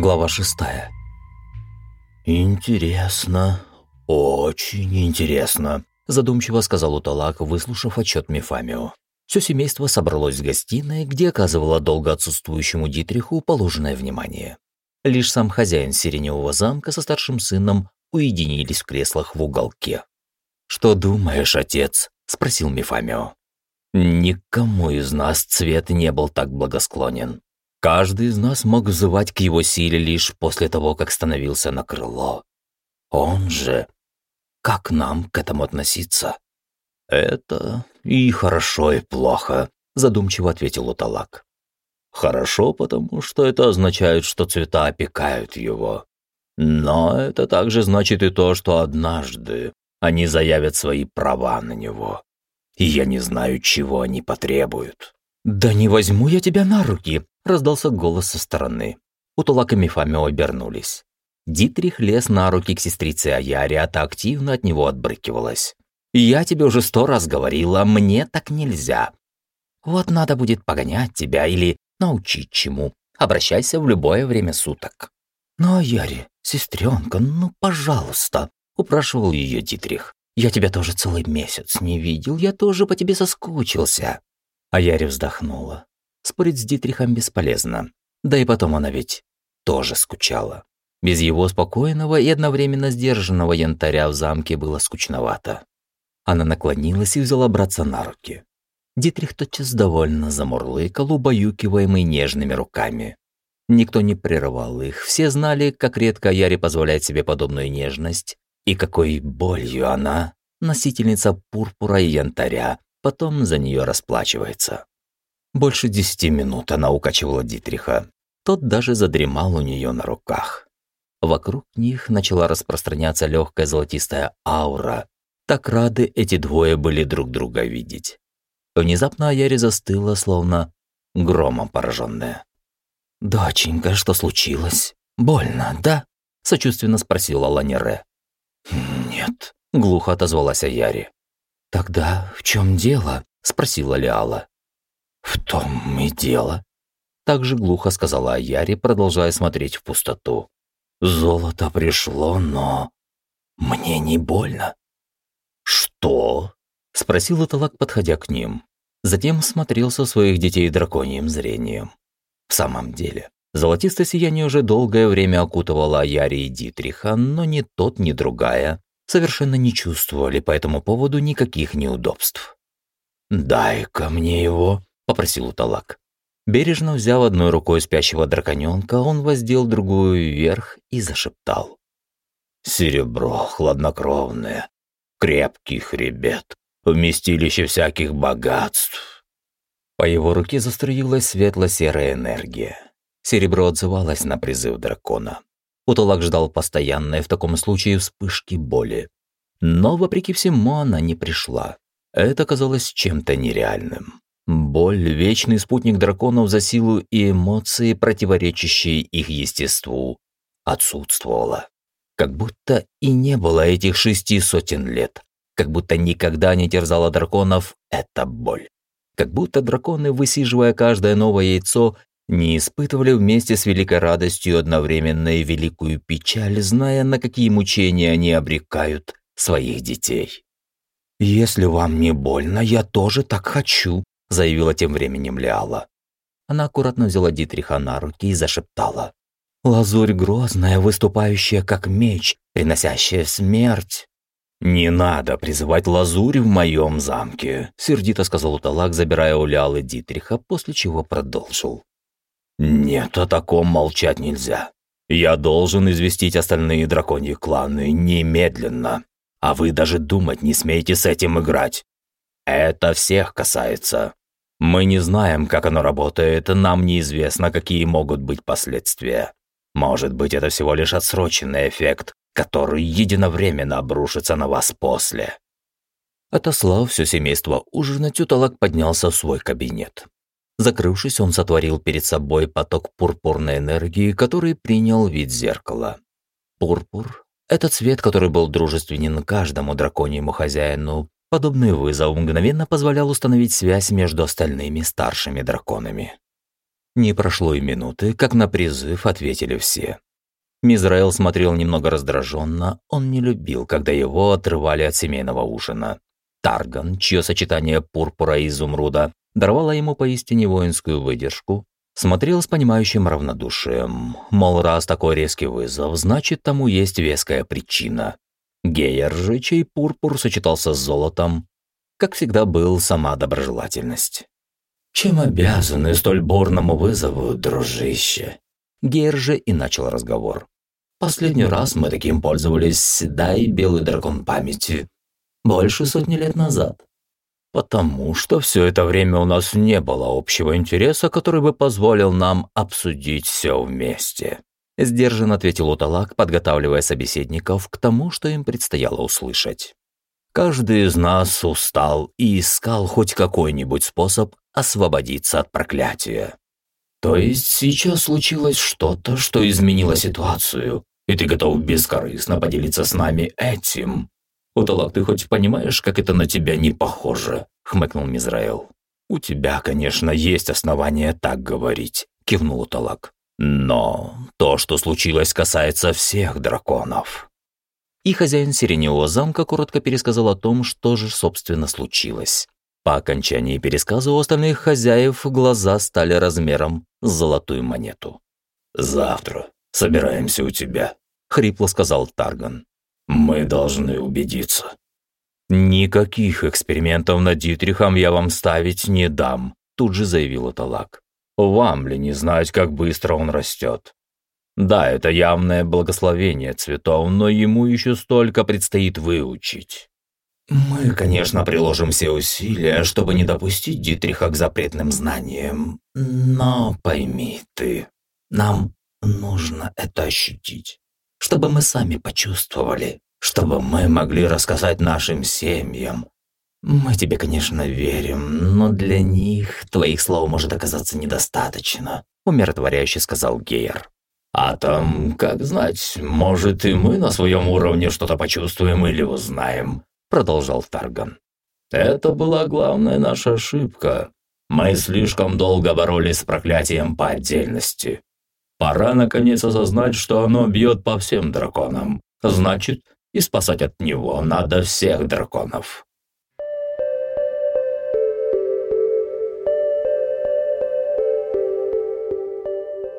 Глава шестая. «Интересно, очень интересно», – задумчиво сказал Уталак, выслушав отчет Мефамио. Все семейство собралось в гостиной, где оказывало долго отсутствующему Дитриху положенное внимание. Лишь сам хозяин Сиреневого замка со старшим сыном уединились в креслах в уголке. «Что думаешь, отец?» – спросил Мефамио. «Никому из нас цвет не был так благосклонен. Каждый из нас мог взывать к его силе лишь после того, как становился на крыло. Он же... Как нам к этому относиться? Это и хорошо, и плохо, задумчиво ответил Уталак. Хорошо, потому что это означает, что цвета опекают его. Но это также значит и то, что однажды они заявят свои права на него. И я не знаю, чего они потребуют. «Да не возьму я тебя на руки!» – раздался голос со стороны. Утулак и Мефамио обернулись. Дитрих лез на руки к сестрице Аяре, а та активно от него отбрыкивалась. «Я тебе уже сто раз говорила, мне так нельзя. Вот надо будет погонять тебя или научить чему. Обращайся в любое время суток». «Ну, Аяре, сестренка, ну, пожалуйста», – упрашивал ее Дитрих. «Я тебя тоже целый месяц не видел, я тоже по тебе соскучился». А Яре вздохнула. Спорить с Дитрихом бесполезно. Да и потом она ведь тоже скучала. Без его спокойного и одновременно сдержанного янтаря в замке было скучновато. Она наклонилась и взяла братца на руки. Дитрих тотчас довольно замурлыкал, убаюкиваемый нежными руками. Никто не прерывал их, все знали, как редко Яре позволяет себе подобную нежность, и какой болью она, носительница пурпура и янтаря, потом за нее расплачивается. Больше десяти минут она укачивала Дитриха. Тот даже задремал у нее на руках. Вокруг них начала распространяться легкая золотистая аура. Так рады эти двое были друг друга видеть. Внезапно Аяри застыла, словно громом пораженная. «Доченька, что случилось? Больно, да?» – сочувственно спросила Ланере. «Нет», – глухо отозвалась Аяри. «Тогда в чем дело?» – спросила Лиала. «В том и дело», – так же глухо сказала Аяри, продолжая смотреть в пустоту. «Золото пришло, но мне не больно». «Что?» – спросил Аталак, подходя к ним. Затем смотрелся своих детей драконьим зрением. В самом деле, золотистое сияние уже долгое время окутывало Аяри и Дитриха, но ни тот, ни другая совершенно не чувствовали по этому поводу никаких неудобств. «Дай-ка мне его», — попросил Уталак. Бережно взяв одной рукой спящего драконёнка, он воздел другую вверх и зашептал. «Серебро хладнокровное, крепкий хребет, вместилище всяких богатств». По его руке заструилась светло-серая энергия. Серебро отзывалось на призыв дракона. Утолак ждал постоянной в таком случае вспышки боли. Но, вопреки всему, она не пришла. Это казалось чем-то нереальным. Боль – вечный спутник драконов за силу и эмоции, противоречащие их естеству, отсутствовала. Как будто и не было этих шести сотен лет. Как будто никогда не терзала драконов эта боль. Как будто драконы, высиживая каждое новое яйцо, не испытывали вместе с великой радостью одновременно и великую печаль, зная, на какие мучения они обрекают своих детей. «Если вам не больно, я тоже так хочу», – заявила тем временем Лиала. Она аккуратно взяла Дитриха на руки и зашептала. «Лазурь грозная, выступающая как меч, приносящая смерть». «Не надо призывать лазурь в моем замке», – сердито сказал Уталак, забирая у Лиалы Дитриха, после чего продолжил. «Нет, о таком молчать нельзя. Я должен известить остальные драконьи кланы немедленно. А вы даже думать не смеете с этим играть. Это всех касается. Мы не знаем, как оно работает, нам неизвестно, какие могут быть последствия. Может быть, это всего лишь отсроченный эффект, который единовременно обрушится на вас после». Отослав все семейство ужинать, Уталак поднялся в свой кабинет. Закрывшись, он сотворил перед собой поток пурпурной энергии, который принял вид зеркала. Пурпур – это цвет, который был дружественен каждому драконьему хозяину. Подобный вызов мгновенно позволял установить связь между остальными старшими драконами. Не прошло и минуты, как на призыв ответили все. Мизраэл смотрел немного раздраженно, он не любил, когда его отрывали от семейного ужина. Тарган, чье сочетание пурпура и изумруда даровало ему поистине воинскую выдержку, смотрел с понимающим равнодушием. Мол, раз такой резкий вызов, значит, тому есть веская причина. Гейер же, чей пурпур сочетался с золотом, как всегда был сама доброжелательность. «Чем обязаны столь бурному вызову, дружище?» Гейер же и начал разговор. «Последний раз мы таким пользовались, да и белый дракон памяти. Больше сотни лет назад. Потому что все это время у нас не было общего интереса, который бы позволил нам обсудить все вместе. Сдержанно ответил Уталак, подготавливая собеседников к тому, что им предстояло услышать. Каждый из нас устал и искал хоть какой-нибудь способ освободиться от проклятия. То есть сейчас случилось что-то, что изменило ситуацию, и ты готов бескорыстно поделиться с нами этим? «Уталак, ты хоть понимаешь, как это на тебя не похоже?» — хмыкнул Мизраэл. «У тебя, конечно, есть основания так говорить», — кивнул Уталак. «Но то, что случилось, касается всех драконов». И хозяин Сиреневого замка коротко пересказал о том, что же, собственно, случилось. По окончании пересказа у остальных хозяев глаза стали размером с золотую монету. «Завтра собираемся у тебя», — хрипло сказал Тарган. Мы должны убедиться. Никаких экспериментов над Дитрихом я вам ставить не дам, тут же заявил Талак. Вам ли не знать, как быстро он растет? Да, это явное благословение цветов, но ему еще столько предстоит выучить. Мы, конечно, приложим все усилия, чтобы не допустить Дитриха к запретным знаниям. Но пойми ты, нам нужно это ощутить чтобы мы сами почувствовали, чтобы мы могли рассказать нашим семьям. Мы тебе, конечно, верим, но для них твоих слов может оказаться недостаточно», — умиротворяюще сказал Гейер. «А там, как знать, может, и мы на своем уровне что-то почувствуем или узнаем», — продолжал Тарган. «Это была главная наша ошибка. Мы слишком долго боролись с проклятием по отдельности. Пора наконец осознать, что оно бьет по всем драконам. Значит, и спасать от него надо всех драконов.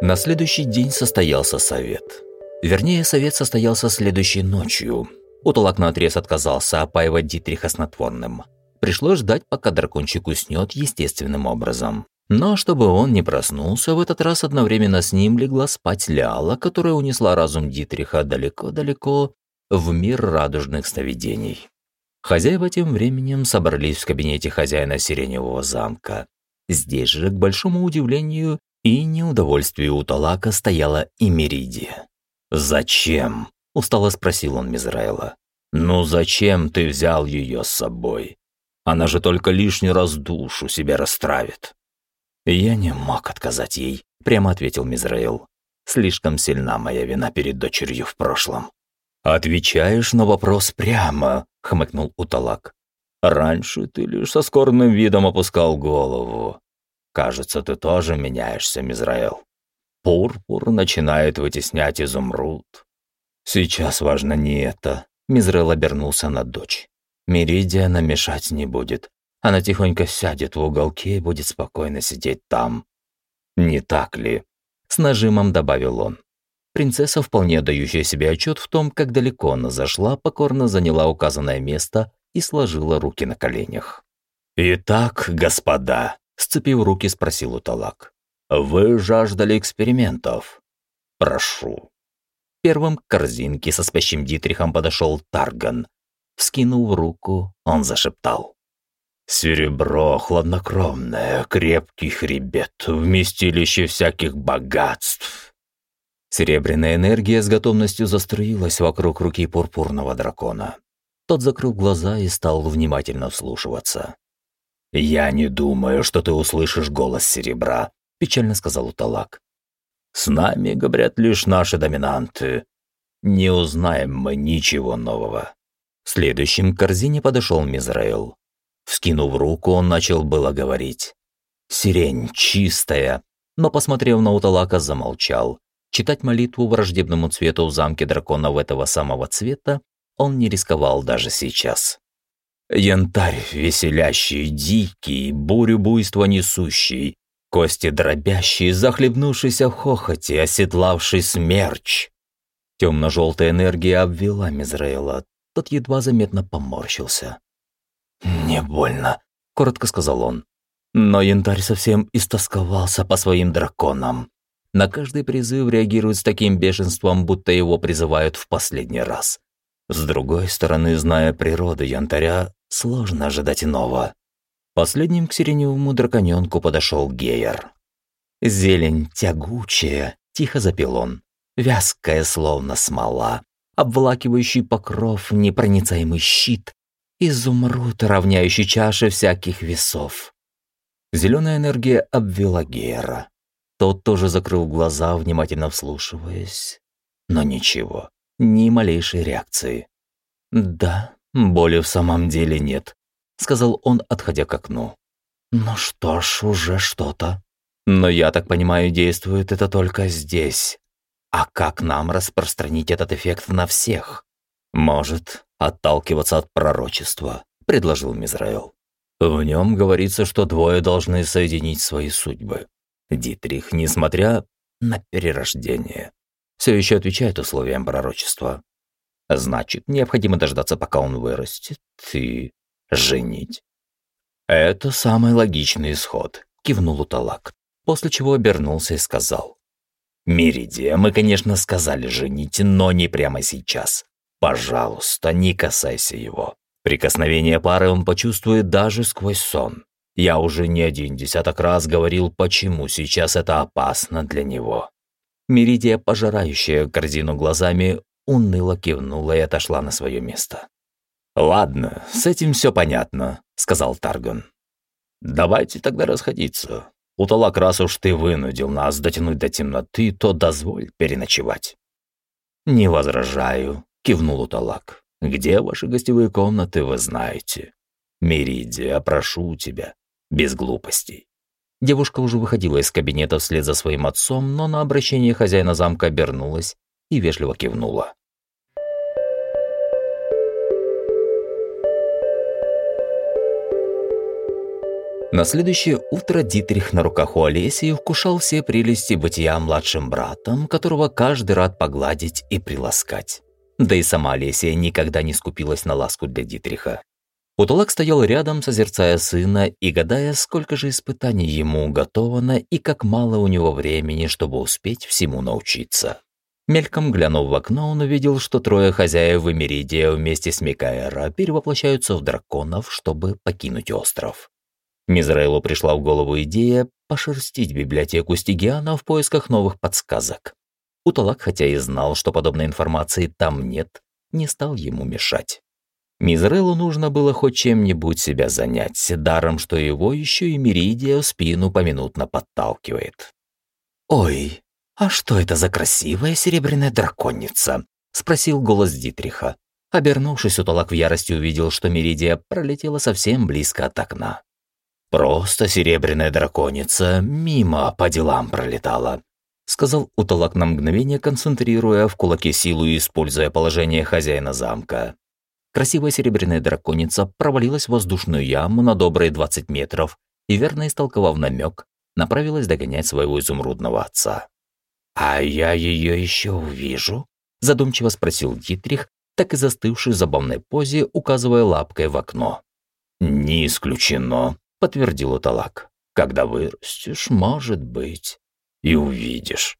На следующий день состоялся совет. Вернее, совет состоялся следующей ночью. Утолок наотрез отказался опаивать Дитриха снотворным. Пришлось ждать, пока дракончик уснет естественным образом. Но чтобы он не проснулся, в этот раз одновременно с ним легла спать Ляла, которая унесла разум Дитриха далеко-далеко в мир радужных сновидений. Хозяева тем временем собрались в кабинете хозяина Сиреневого замка. Здесь же, к большому удивлению и неудовольствию у Талака, стояла и Меридия. «Зачем?» – устало спросил он Мизраэла. «Ну зачем ты взял ее с собой? Она же только лишний раз душу себе расстравит». «Я не мог отказать ей», — прямо ответил Мизраил. «Слишком сильна моя вина перед дочерью в прошлом». «Отвечаешь на вопрос прямо», — хмыкнул Уталак. «Раньше ты лишь со скорбным видом опускал голову. Кажется, ты тоже меняешься, Мизраил. Пурпур начинает вытеснять изумруд. Сейчас важно не это». Мизраил обернулся на дочь. «Меридия намешать не будет. Она тихонько сядет в уголке и будет спокойно сидеть там. Не так ли? С нажимом добавил он. Принцесса, вполне дающая себе отчет в том, как далеко она зашла, покорно заняла указанное место и сложила руки на коленях. «Итак, господа», — сцепив руки, спросил Уталак, — «вы жаждали экспериментов? Прошу». Первым к корзинке со спящим Дитрихом подошел Тарган. Вскинув руку, он зашептал. Серебро хладнокровное, крепкий хребет, вместилище всяких богатств. Серебряная энергия с готовностью заструилась вокруг руки пурпурного дракона. Тот закрыл глаза и стал внимательно вслушиваться. «Я не думаю, что ты услышишь голос серебра», — печально сказал Уталак. «С нами говорят лишь наши доминанты. Не узнаем мы ничего нового». Следующим к корзине подошел Мизраэл. Вскинув руку, он начал было говорить. «Сирень чистая», но, посмотрев на Уталака, замолчал. Читать молитву враждебному цвету в замке драконов этого самого цвета он не рисковал даже сейчас. Янтарь веселящий, дикий, бурю буйства несущий, кости дробящие, захлебнувшийся в хохоте, оседлавший смерч. Темно-желтая энергия обвела Мизраэла, тот едва заметно поморщился. «Не больно», — коротко сказал он. Но янтарь совсем истосковался по своим драконам. На каждый призыв реагирует с таким бешенством, будто его призывают в последний раз. С другой стороны, зная природу янтаря, сложно ожидать иного. Последним к сиреневому драконёнку подошел Гейер. «Зелень тягучая», — тихо запел он, вязкая, словно смола, обволакивающий покров, непроницаемый щит, изумруд, равняющий чаши всяких весов. Зеленая энергия обвела Гейера. Тот тоже закрыл глаза, внимательно вслушиваясь. Но ничего, ни малейшей реакции. «Да, боли в самом деле нет», — сказал он, отходя к окну. «Ну что ж, уже что-то. Но я так понимаю, действует это только здесь. А как нам распространить этот эффект на всех? Может, отталкиваться от пророчества», — предложил Мизраэл. В нем говорится, что двое должны соединить свои судьбы. Дитрих, несмотря на перерождение, все еще отвечает условиям пророчества. Значит, необходимо дождаться, пока он вырастет, и женить. Это самый логичный исход, кивнул Уталак, после чего обернулся и сказал. «Миридия, мы, конечно, сказали женить, но не прямо сейчас. Пожалуйста, не касайся его. Прикосновение пары он почувствует даже сквозь сон. Я уже не один десяток раз говорил, почему сейчас это опасно для него. Меридия, пожирающая корзину глазами, уныло кивнула и отошла на свое место. «Ладно, с этим все понятно», — сказал Тарган. «Давайте тогда расходиться. Уталак, раз уж ты вынудил нас дотянуть до темноты, то дозволь переночевать». «Не возражаю», — кивнул Уталак. «Где ваши гостевые комнаты, вы знаете. Меридия, прошу тебя, без глупостей». Девушка уже выходила из кабинета вслед за своим отцом, но на обращение хозяина замка обернулась и вежливо кивнула. На следующее утро Дитрих на руках у Олесии вкушал все прелести бытия младшим братом, которого каждый рад погладить и приласкать. Да и сама Олесия никогда не скупилась на ласку для Дитриха. Утолак стоял рядом, созерцая сына и гадая, сколько же испытаний ему уготовано и как мало у него времени, чтобы успеть всему научиться. Мельком глянув в окно, он увидел, что трое хозяев Эмиридия вместе с Микаэра перевоплощаются в драконов, чтобы покинуть остров. Мизраилу пришла в голову идея пошерстить библиотеку Стигиана в поисках новых подсказок. Утолак, хотя и знал, что подобной информации там нет, не стал ему мешать. Мизрелу нужно было хоть чем-нибудь себя занять, даром, что его еще и Меридия спину поминутно подталкивает. «Ой, а что это за красивая серебряная драконица?» — спросил голос Дитриха. Обернувшись, Утолак в ярости увидел, что Меридия пролетела совсем близко от окна. «Просто серебряная драконица мимо по делам пролетала», — сказал Утолак на мгновение, концентрируя в кулаке силу и используя положение хозяина замка. Красивая серебряная драконица провалилась в воздушную яму на добрые 20 метров и, верно истолковав намек, направилась догонять своего изумрудного отца. «А я ее еще увижу?» – задумчиво спросил Дитрих, так и застывший в забавной позе, указывая лапкой в окно. «Не исключено», – подтвердил Уталак. «Когда вырастешь, может быть, и увидишь».